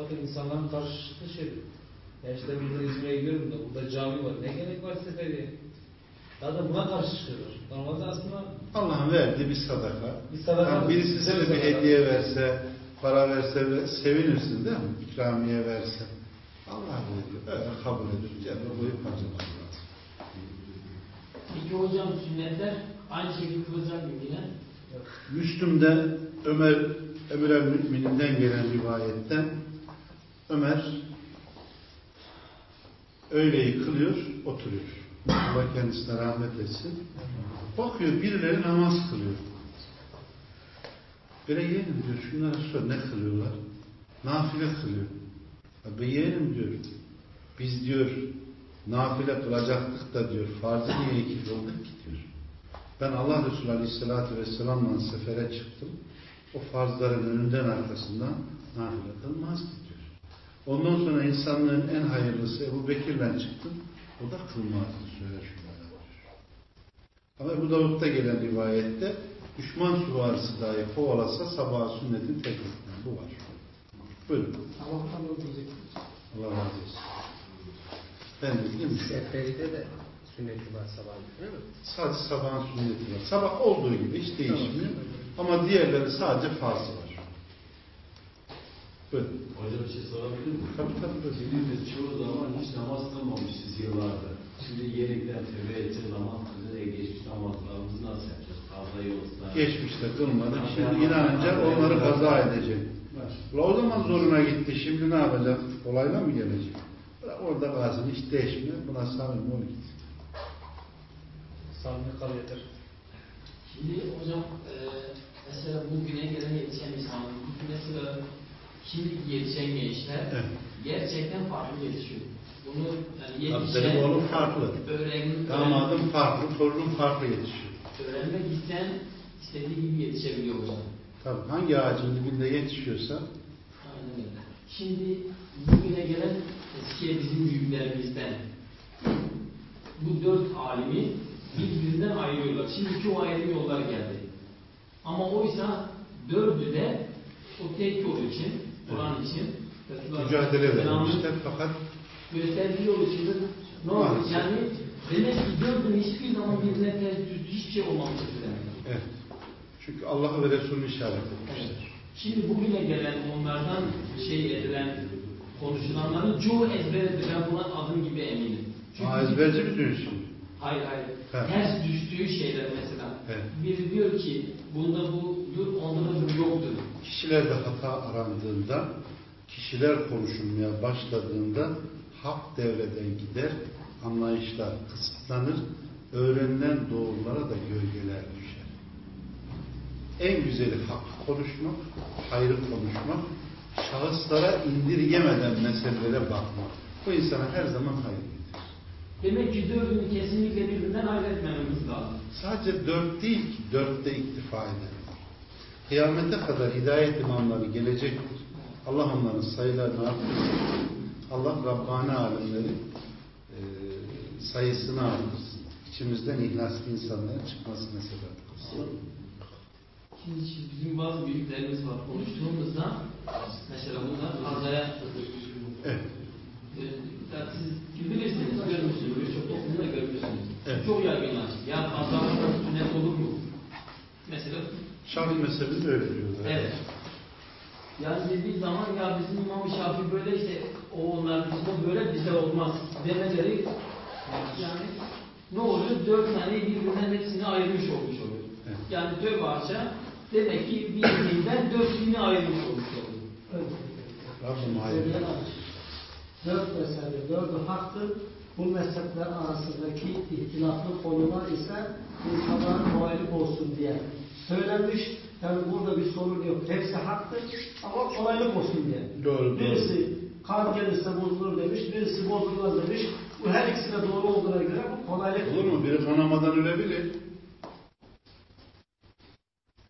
Zaten insanların karşılıklı şey. Ya işte burada İzmir'e gidiyorum da burada cami var. Ne gerek var seferi? Zaten buna karşı çıkıyorlar. Normalde aslında Allah'ın verdiği bir sadaka. Bir sadaka. Yani birisi size bir sadaka. hediye verse, para verse ve sevinirsin değil mi? İkramiye verse. Allah veriyor. Evet, kabul ediyor. Cennet koyup harcamak lazım. Peki hocam sünnetler aynı şekilde kılacak mı yine? Müslüm'de Ömer el Mümininden gelen rivayette Ömer öğleyi kılıyor, oturuyor. Allah kendisine rahmet etsin. Bakıyor birileri namaz kılıyor. Böyle yeğenim diyor, şunlara sor ne kılıyorlar? Nafile kılıyor. Abi yeğenim diyor, biz diyor nafile kılacaktık da diyor, farzı niye iki olduk ki diyor. Ben Allah Resulü Aleyhisselatü Vesselam'la sefere çıktım. O farzların önünden arkasından nafile kılmazdı diyor. Ondan sonra insanlığın en hayırlısı Ebu Bekir'den çıktım. O da kılmazdı söyle şunlara. Ama Ebu Davud'da gelen rivayette düşman süvarisi dahi kovalasa sabah sünnetin tek hükmü. Bu var. Buyurun. Allah'tan diyecek. Allah razı olsun. Ben de bileyim mi? Seferide de sünneti var sabahın değil mi? Sadece sabahın sünneti var. Sabah olduğu gibi hiç değişmiyor. Ama diğerleri sadece farzı var. Buyurun. Hocam bir şey sorabilir miyim? Tabii tabii. buyurun. Şimdi biz çoğu zaman hiç namaz kılmamışız yıllardır. Şimdi yeniden tövbe edeceğiz namaz kılacağız. E, geçmiş namazlarımızı nasıl yapacağız? Fazla yolda. Geçmişte kılmadık. Şimdi inanınca onları kaza edecek. Ula o zaman zoruna gitti. Şimdi ne yapacak? Olayla mı gelecek? Orada kalsın. Hiç değişmiyor. Buna samim ol git. samimi kal yeter. Şimdi hocam e, mesela bugüne gelen yetişen bugün mesela şimdi yetişen gençler Evet. gerçekten farklı yetişiyor. Bunu yani yetişen, benim oğlum farklı. öğren, Damadım farklı. Torunum farklı yetişiyor. öğrenmek isteyen istediği gibi yetişebiliyor hocam. Tabii hangi ağacın dibinde yetişiyorsa Aynen öyle. Şimdi bugüne gelen eskiye bizim büyüklerimizden bu dört alimi birbirinden ayırıyorlar. Şimdiki o ayrım yollar geldi. Ama oysa dördü de o tek yol için, Kur'an için mücadele vermişler fakat gösterdiği yol için de ne oldu? Yani demek ki dördünün hiçbir zaman birbirine ters düz hiçbir şey olmamıştır evet. Çünkü Allah ve Resulü işaret etmişler. Evet. Şimdi bugüne gelen onlardan şey edilen konuşulanların çoğu ezberdir. Ben buna adım gibi eminim. Ha, ezberci mi diyorsun? Hayır hayır. Evet. Ters düştüğü şeyler mesela. Evet. Biri diyor ki bunda budur, onda da bu yoktur. Kişilerde hata arandığında, kişiler konuşulmaya başladığında hak devreden gider, anlayışlar kısıtlanır, öğrenilen doğrulara da gölgeler düşer. En güzeli hak konuşmak, hayrı konuşmak, şahıslara indirgemeden meselelere bakmak. Bu insana her zaman hayır. Demek ki dördünü kesinlikle birbirinden ayıretmememiz lazım. Sadece dört değil ki, dörtte iktifa eder. Kıyamete kadar hidayet imamları gelecektir. Allah onların sayılarını arttırsın. Allah Rabbani alimlerin e, sayısını arttırsın. İçimizden ihlaslı insanların çıkmasına sebep olsun. Şimdi bizim bazı büyüklerimiz var. Konuştuğumuzda mesela bunlar fazlaya Evet. Ee, ya siz bilirsiniz, görmüşsünüz, birçok toplumda görmüşsünüz. Evet. Çok yaygınlaştı. Ya fazlalıkla sünnet olur mu? Mesela, Şafii mezhebinde öyle diyorlar. evet. Yani dediği zaman ya bizim İmam Şafii böyle işte o onlar bizde böyle bize olmaz demeleri yani ne oluyor? Dört tane birbirinden hepsini ayırmış olmuş oluyor. Evet. Yani dört parça demek ki bir dört dörtlüğünü ayırmış olmuş oluyor. Evet. Dört mezhebe, dördü haktır. Bu mezhepler arasındaki ihtilaflı konular ise insanlara kolaylık olsun diye söylenmiş. Yani burada bir sorun yok. Hepsi haktır ama kolaylık olsun diye. Doğru. Birisi kan gelirse bozulur demiş, birisi bozulmaz demiş. Bu her ikisi de doğru olduğuna göre bu kolaylık. Olur mu? Biri kanamadan ölebilir.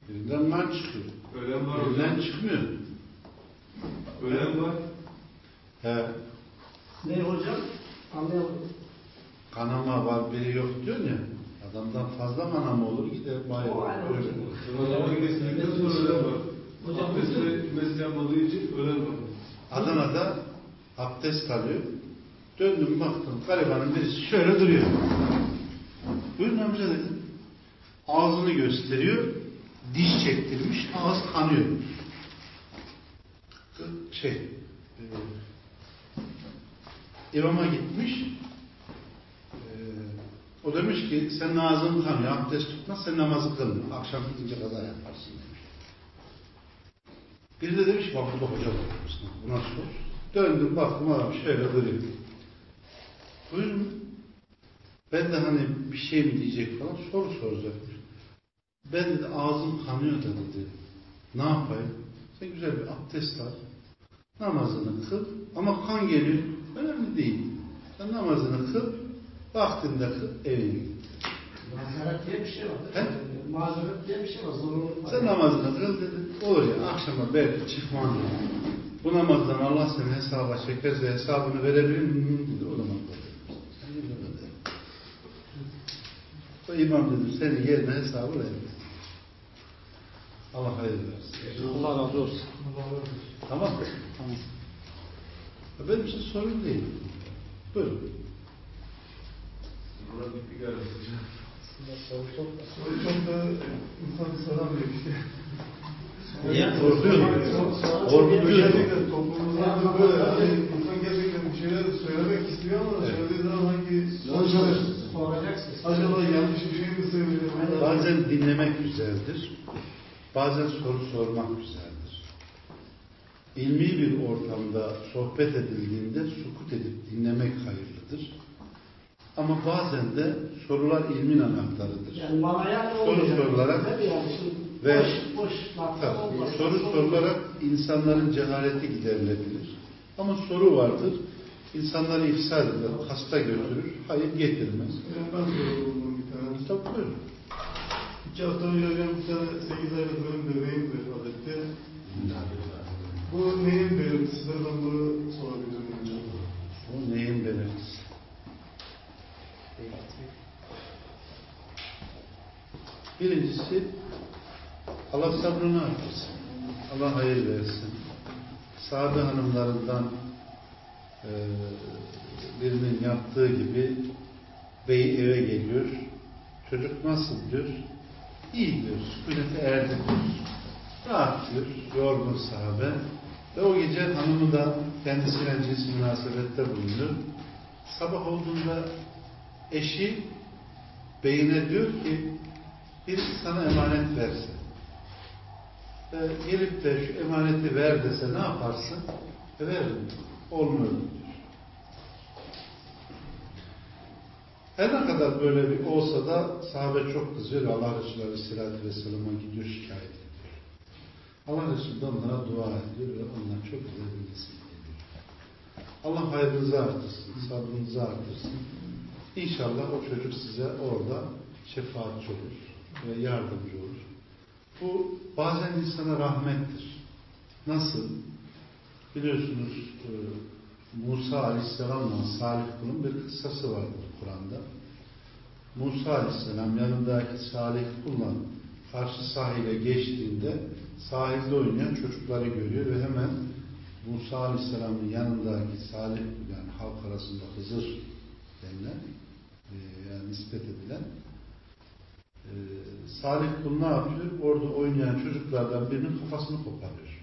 Birinden kan çıkıyor. Ölen var Birinden hocam. çıkmıyor. Ölen var. He. Ne hocam? Anlayamadım. Kanama var biri yok diyorsun ya. Adamdan fazla kanama olur gider bayılır. O ayrı ölür. hocam. Ramazan gecesinden sonra ölen var. Abdest ve mesle yapmadığı için ölen var. Adana'da abdest alıyor. Döndüm baktım garibanın birisi şöyle duruyor. Buyurun amca dedim. Ağzını gösteriyor. Diş çektirmiş. Ağız kanıyor. Şey e, imama gitmiş. O demiş ki sen ağzın kanıyor. Abdest tutmaz sen namazı kılma. Akşam gidince kadar yaparsın demiş. Biri de demiş bak bu da hoca bakmış. Bu nasıl olur? Döndüm baktım adam şöyle duruyor. Buyurun. Ben de hani bir şey mi diyecek falan soru soracakmış. Ben de ağzım kanıyor da dedi. Ne yapayım? Sen güzel bir abdest al. Namazını kıl. Ama kan geliyor. Önemli değil. Sen namazını kıl. Vaktinde kıl. Evine git. Mazeret diye bir şey var. He? Mazeret diye bir şey var. Zorunlu. Sen namazını kıl dedi. Olur ya akşama belki çıkman dedi. Bu namazdan Allah seni hesaba çekerse hesabını verebilir miyim dedi. O zaman. O imam dedim senin yerine hesabı vermez. Allah hayır versin. Allah razı olsun. Tamam mı? Tamam. Benim için sorun değil. Buyurun. Burada bir bir arası. Soru çok da insan soramıyor işte. Niye? Korkuyor mu? Korkuyor mu? Gerçekten toplumumuzda da böyle. Hani insan gerçekten bir şeyler söylemek istiyor ama Evet. söylediği zaman hangi Soracaksın. acaba yanlış bir şey mi söylüyor? Bazen dinlemek güzeldir. Bazen soru sormak güzeldir. İlmi bir ortamda sohbet edildiğinde sukut edip dinlemek hayırlıdır. Ama bazen de sorular ilmin anahtarıdır. Yani manaya Soru sorularak ve- boş, boş Tabii, olmaz. soru sorularak insanların cehaleti giderilebilir. Ama soru vardır. İnsanları ifsad eder, hasta götürür, hayır getirmez. Ben soruyorum bir tane. Tabii buyurun. İki hafta önce hocam bir tane 8 aylık benim bebeğim vefat etti. Bu neyin belirtisidir? Ben bunu sorabilirim hocam. O neyin belirtisi? Birincisi Allah sabrını artırsın. Allah hayır versin. Sahabe hanımlarından e, birinin yaptığı gibi bey eve geliyor. Çocuk nasıl diyor? İyi diyor. Sükunete erdi diyor. Rahat diyor. Yorgun sahabe. Ve o gece hanımı da kendisiyle cins münasebette bulunuyor. Sabah olduğunda eşi beyine diyor ki birisi sana emanet verse e, gelip de şu emaneti ver dese ne yaparsın? E, veririm. Olmuyor. Her ne kadar böyle bir olsa da sahabe çok kızıyor Allah Resulü Aleyhisselatü Vesselam'a gidiyor şikayet ediyor. Allah Resulü onlara dua ediyor ve onlar çok güzel bir ediyor. Allah hayrınızı artırsın, sabrınızı artırsın. İnşallah o çocuk size orada şefaatçi olur ve yardımcı olur. Bu bazen insana rahmettir. Nasıl? Biliyorsunuz e, Musa Aleyhisselam'la Salih kulun bir kıssası vardır Kur'an'da. Musa Aleyhisselam yanındaki Salih kulla karşı sahile geçtiğinde sahilde oynayan çocukları görüyor ve hemen Musa Aleyhisselam'ın yanındaki Salih yani halk arasında Hızır denilen e, yani nispet edilen e, Salih kul ne yapıyor? Orada oynayan çocuklardan birinin kafasını koparıyor.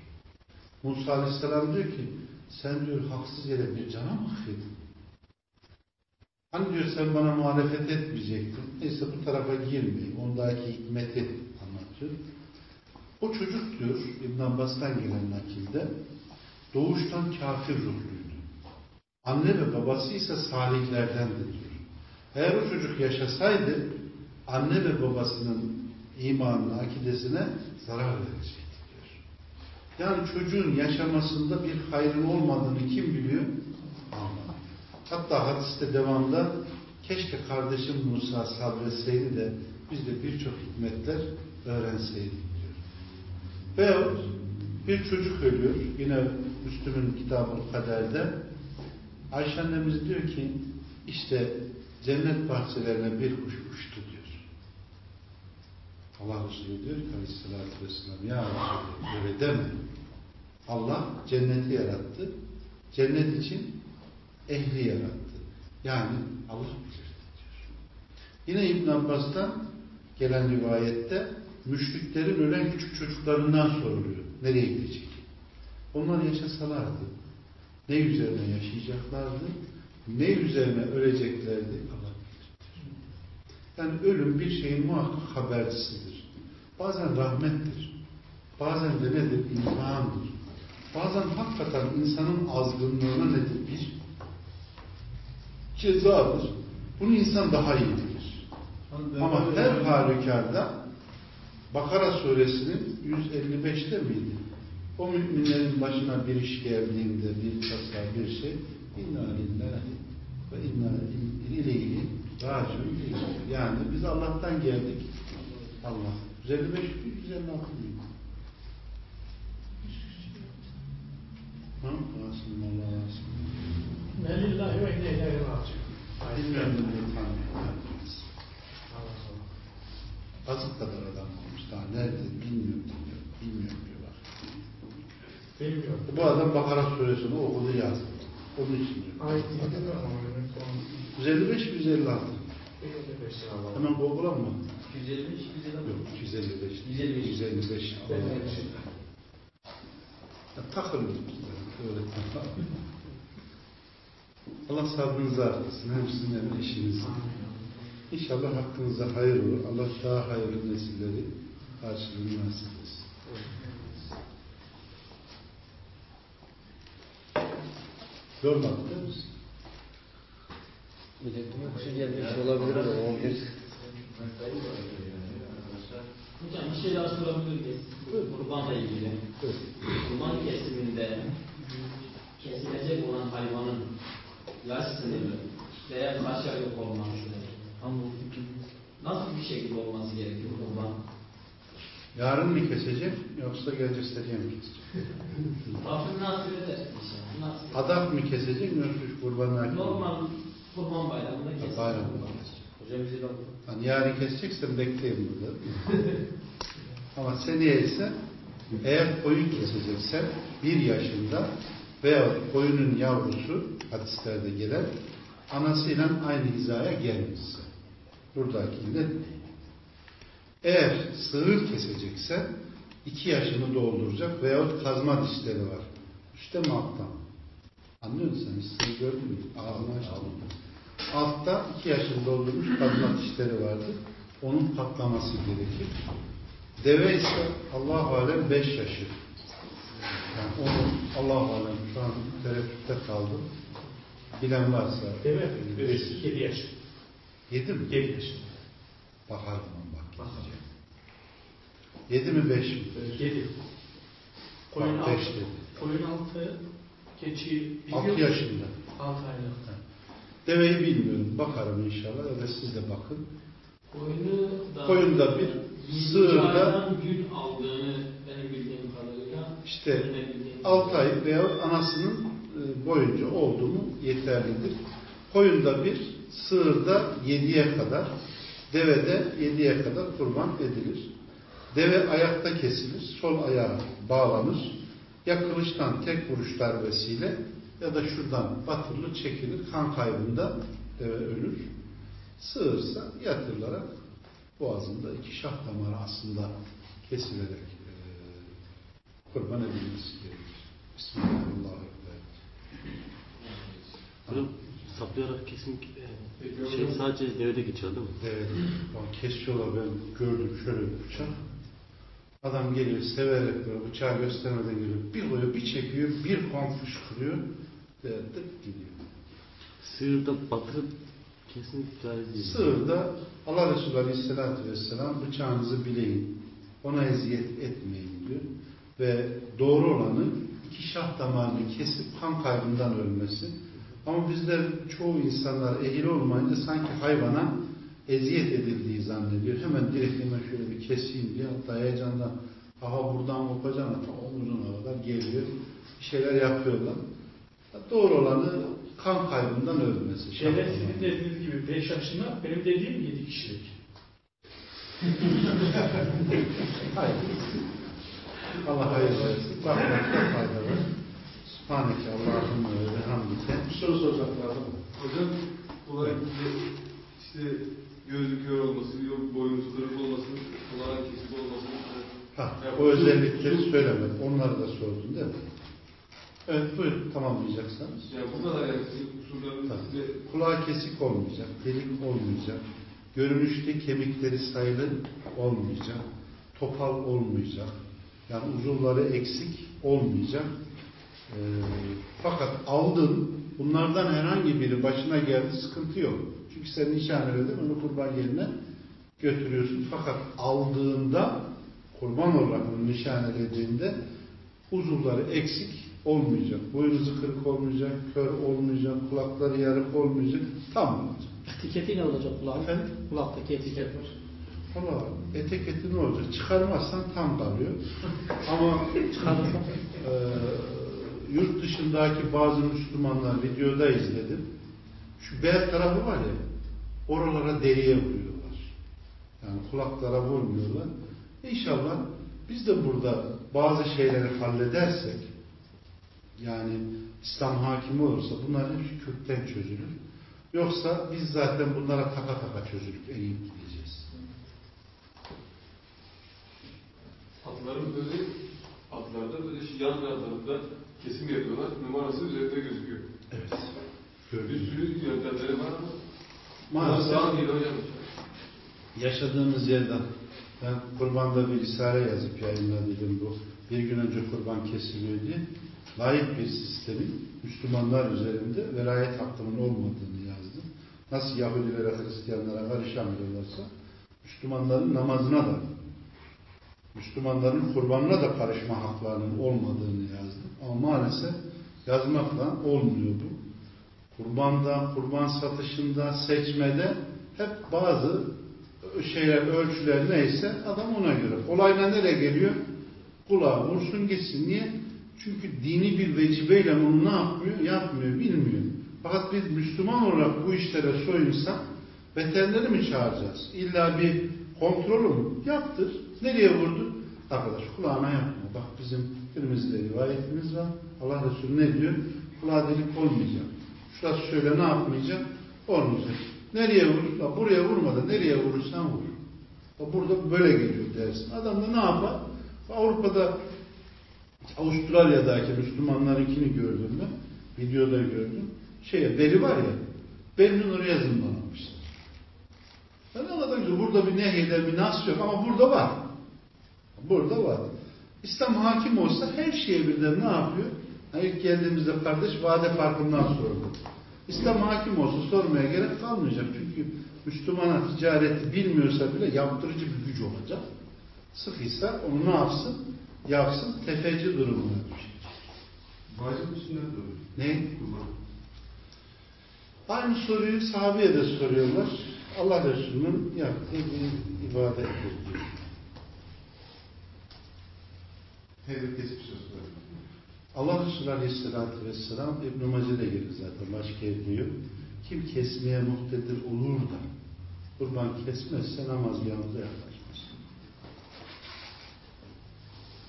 Musa Aleyhisselam diyor ki sen diyor haksız yere bir cana mı kıydın? Hani diyor sen bana muhalefet etmeyecektin. Neyse bu tarafa girmeyeyim. Ondaki hikmeti anlatıyor. O çocuk diyor İbn Abbas'tan gelen nakilde doğuştan kafir ruhluydu. Anne ve babası ise salihlerdendi diyor. Eğer o çocuk yaşasaydı anne ve babasının imanına, akidesine zarar verecekti diyor. Yani çocuğun yaşamasında bir hayrın olmadığını kim biliyor? Hatta hadiste devamda keşke kardeşim Musa sabretseydi de biz de birçok hikmetler öğrenseydik diyor. Veyahut bir çocuk ölüyor. Yine Müslüm'ün kitabı kaderde Ayşe annemiz diyor ki işte cennet bahçelerine bir kuş uçtu diyor. Allah Resulü diyor ki aleyhissalatü vesselam ya Resulü öyle deme. Allah cenneti yarattı. Cennet için ehli yarattı. Yani Allah bilir diyor. Yine İbn Abbas'tan gelen rivayette müşriklerin ölen küçük çocuklarından soruluyor. Nereye gidecek? Onlar yaşasalardı ne üzerine yaşayacaklardı, ne üzerine öleceklerdi Allah bilir. Yani ölüm bir şeyin muhakkak habercisidir. Bazen rahmettir. Bazen de nedir? İmtihandır. Bazen hakikaten insanın azgınlığına nedir? Bir cezadır. Bunu insan daha iyi bilir. Ama her halükarda Bakara suresinin 155'te miydi? O müminlerin başına bir iş geldiğinde bir kasa bir şey inna lillahi ve inna ileyhi raciun. Yani biz Allah'tan geldik. Allah. 155 156 değil. Ha? Rasim Allah Rasim. Ne lillahi ve ileyhi raciun. Bilmiyorum ne tanrı. Azık kadar adam olmuş. Daha nerede bilmiyorum. Bilmiyorum. Bilmiyorum. Bu adam Bakara suresini okudu yazdı. Onun için diyor. Ayet bilmiyorum ama benim konum. 155 156. Bir beş lira var. Hemen Google'a mı? 155, 156. Yok 255. 155. 155. Ben Allah. de şey. Ya. Öğretmen. Allah sabrınızı artırsın. Hem sizin hem eşinizin. İnşallah hakkınızda hayır olur. Allah daha hayırlı nesilleri karşılığını nasip etsin. Yormadık değil mi? Kuşu gelmiş olabilir ama 11. Hocam bir şey daha sorabilir miyiz? Kurbanla ilgili. Kurban kesiminde kesilecek olan hayvanın yaş sınırı veya kaç aylık olması Nasıl bir şekilde olması gerekiyor? Yarın mı kesecek yoksa gelecek seneye mi kesecek? Rabbim nasip eder inşallah. Nasip. Adak mı kesecek yoksa şu kurbanlar mı? Normal kurban bayramında kesin. Bayram mı kesecek? Hocam bizi. Hani yarın keseceksen bekleyin burada. Ama seneye ise eğer koyun keseceksen bir yaşında veya koyunun yavrusu hadislerde gelen anasıyla aynı hizaya gelmişse buradakinde eğer sığır kesecekse iki yaşını dolduracak veyahut kazma dişleri var. Üstte mi altta mı? Anlıyor musun? Hiç sığır gördün mü? Ağzını açtım. Altta iki yaşını doldurmuş kazma dişleri vardır. Onun patlaması gerekir. Deve ise Allah alem beş yaşı. Yani onu Allah alem şu an tereddütte kaldım. Bilen varsa Deve beş, 7 yaş. yedi mi? 7 yaş. Bakarım bak. Yedi mi beş mi? 7. Koyun altı. beş dedi. Koyun altı. Keçi Altı yaşında. 6 aylık. Deveyi bilmiyorum. Bakarım inşallah. Da siz de bakın. Koyunu da Koyunda bir, sığırda- gün aldığını benim bildiğim kadarıyla İşte bildiğim- 6 ay veya anasının e, boyunca oldu mu yeterlidir. Koyunda bir, sığırda 7'ye kadar, devede 7'ye kadar kurban edilir. Deve ayakta kesilir, sol ayağı bağlanır. Ya kılıçtan tek vuruş darbesiyle ya da şuradan batırılır, çekilir. Kan kaybında deve ölür. Sığırsa yatırılarak boğazında iki şah damarı aslında kesilerek e, kurban edilmesi gerekir. Bismillahirrahmanirrahim. Saplayarak kesim e, şey sadece devede geçiyor değil mi? Evet, kesiyorlar ben gördüm şöyle bıçak. Adam geliyor severek böyle bıçağı göstermeden geliyor. Bir koyuyor, bir çekiyor, bir kan fışkırıyor. Ve tık gidiyor. Sığırda batırıp kesin caiz değil. Sığırda Allah Resulü Aleyhisselatü Vesselam bıçağınızı bileyin. Ona eziyet etmeyin diyor. Ve doğru olanı iki şah damarını kesip kan kaybından ölmesi. Ama bizler çoğu insanlar ehil olmayınca sanki hayvana eziyet edildiği zannediyor. Hemen direkt hemen şöyle bir keseyim diye hatta heyecandan aha buradan kopacağım ta omuzuna kadar geliyor. Bir şeyler yapıyorlar. Doğru olanı kan kaybından ölmesi. Şeyler sizin dediğiniz gibi 5 yaşında, benim dediğim 7 kişilik. Hayır. Allah hayır versin. Bakmakta fayda var. Subhaneke Allah'ım ve hamdike. Bir soru soracaklar adama. Hocam olay işte gözü kör olması, yok boynuzu kırık olması, kulağın kesik olması. Ha, o özellikleri söylemedim. Onları da sordun değil mi? Evet buyurun tamamlayacaksanız. Yani bu kadar yani Tabii. size Kulağı kesik olmayacak, delik olmayacak, görünüşte kemikleri sayılı olmayacak, topal olmayacak, yani uzuvları eksik olmayacak. Ee, fakat aldın, bunlardan herhangi biri başına geldi, sıkıntı yok. Çünkü sen nişan edin, onu kurban yerine götürüyorsun. Fakat aldığında, kurban olarak onu nişan edildiğinde uzuvları eksik olmayacak. Boynuzu kırık olmayacak, kör olmayacak, kulakları yarık olmayacak, tam olacak. Etiketi ne olacak kulağın? Efendim? Kulaktaki etiket var. Valla etek eti ne olacak? Çıkarmazsan tam kalıyor. Ama e, yurt dışındaki bazı Müslümanlar videoda izledim. Şu bel tarafı var ya, oralara deriye vuruyorlar. Yani kulaklara vurmuyorlar. İnşallah biz de burada bazı şeyleri halledersek, yani İslam hakimi olursa bunlar hepsi kökten çözülür. Yoksa biz zaten bunlara taka taka çözülüp eriyip gideceğiz. atların böyle atlarda böyle şu yan taraflarında kesim yapıyorlar. Numarası üzerinde gözüküyor. Evet. Bir sürü yöntemleri var ama Maalesef değil hocam. yaşadığımız yerden ben kurbanda bir risale yazıp yayınladıydım bu. Bir gün önce kurban kesiliyor diye. Layık bir sistemin Müslümanlar üzerinde velayet hakkının olmadığını yazdım. Nasıl Yahudilere, Hristiyanlara karışamıyorlarsa Müslümanların namazına da Müslümanların kurbanına da karışma haklarının olmadığını yazdım. Ama maalesef yazmakla olmuyor bu. Kurbanda, kurban satışında, seçmede hep bazı şeyler, ölçüler neyse adam ona göre. Olayla nereye geliyor? Kulağa vursun gitsin. Niye? Çünkü dini bir vecibeyle onu ne yapmıyor? Yapmıyor, bilmiyor. Fakat biz Müslüman olarak bu işlere soyunsak veterineri mi çağıracağız? İlla bir kontrolü mü? Yaptır. Nereye vurdu? Arkadaş kulağına yapma. Bak bizim elimizde rivayetimiz var. Allah Resulü ne diyor? Kulağa delik olmayacak. Şurası şöyle ne yapmayacak? Olmayacak. Nereye vur? La buraya vurmadan nereye vurursan vur. Burada böyle geliyor dersin. Adam da ne yapar? Avrupa'da Avustralya'daki Müslümanlarınkini gördüm ben. Videoda gördüm. Şeye deri var ya. Belinin oraya zımbanlamışlar. Ben anladım burada bir nehirde bir nas yok ama burada var. Burada var. İslam hakim olsa her şeye birden ne yapıyor? Yani ilk geldiğimizde kardeş vade farkından sordu. İslam hakim olsa sormaya gerek kalmayacak. Çünkü Müslümana ticareti bilmiyorsa bile yaptırıcı bir güç olacak. Sıkıysa onu ne yapsın? Yapsın. Tefeci durumuna düşecek. Vacip sünnet doğru. Ne? Aynı soruyu sahabeye de soruyorlar. Allah Resulü'nün yaptığı bir ibadettir diyor. Kesip söz var. Allah Resulü Aleyhisselatü Vesselam İbn-i Mace'de gelir zaten başka diyor. Kim kesmeye muhtedir olur da kurban kesmezse namaz yanında yaklaşmaz.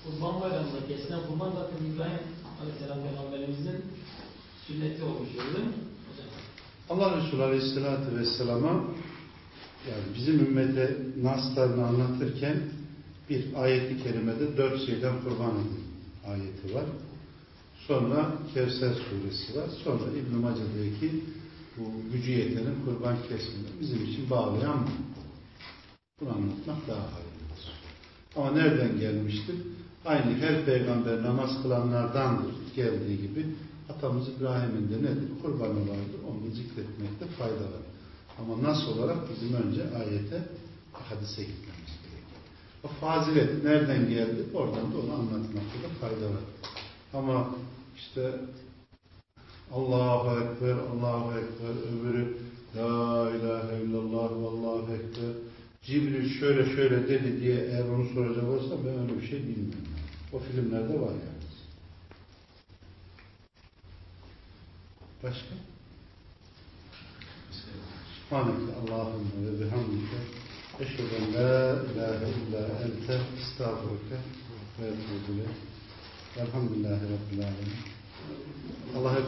Kurban bayramında kesilen kurban zaten İbrahim Aleyhisselam Peygamberimizin sünneti olmuş değil mi? Allah Resulü Aleyhisselatü Vesselam'a yani bizim ümmete naslarını anlatırken bir ayeti kerimede dört şeyden kurban edin ayeti var. Sonra Kevser suresi var. Sonra İbn-i Mace'deki bu gücü yetenin kurban kesmini bizim için bağlayan bu. Bunu anlatmak daha hayırlıdır. Ama nereden gelmiştir? Aynı her peygamber namaz kılanlardandır geldiği gibi atamız İbrahim'in de nedir? Kurbanı vardır. Onu zikretmekte fayda var. Ama nasıl olarak bizim önce ayete, hadise gitmemiz gerekiyor. O fazilet nereden geldi? Oradan da onu anlatmakta da fayda var. Ama işte Allahu Ekber, Allahu Ekber, öbürü La ilahe illallah, Allahu Ekber. Cibril şöyle şöyle dedi diye eğer onu soracak olsa ben öyle bir şey bilmiyorum. O filmlerde var yani. Başka? Subhaneke Allahümme ve bihamdike eşheden la ilahe illa ente estağfurke ve etûbü. Elhamdülillahi Rabbil Alemin. Allah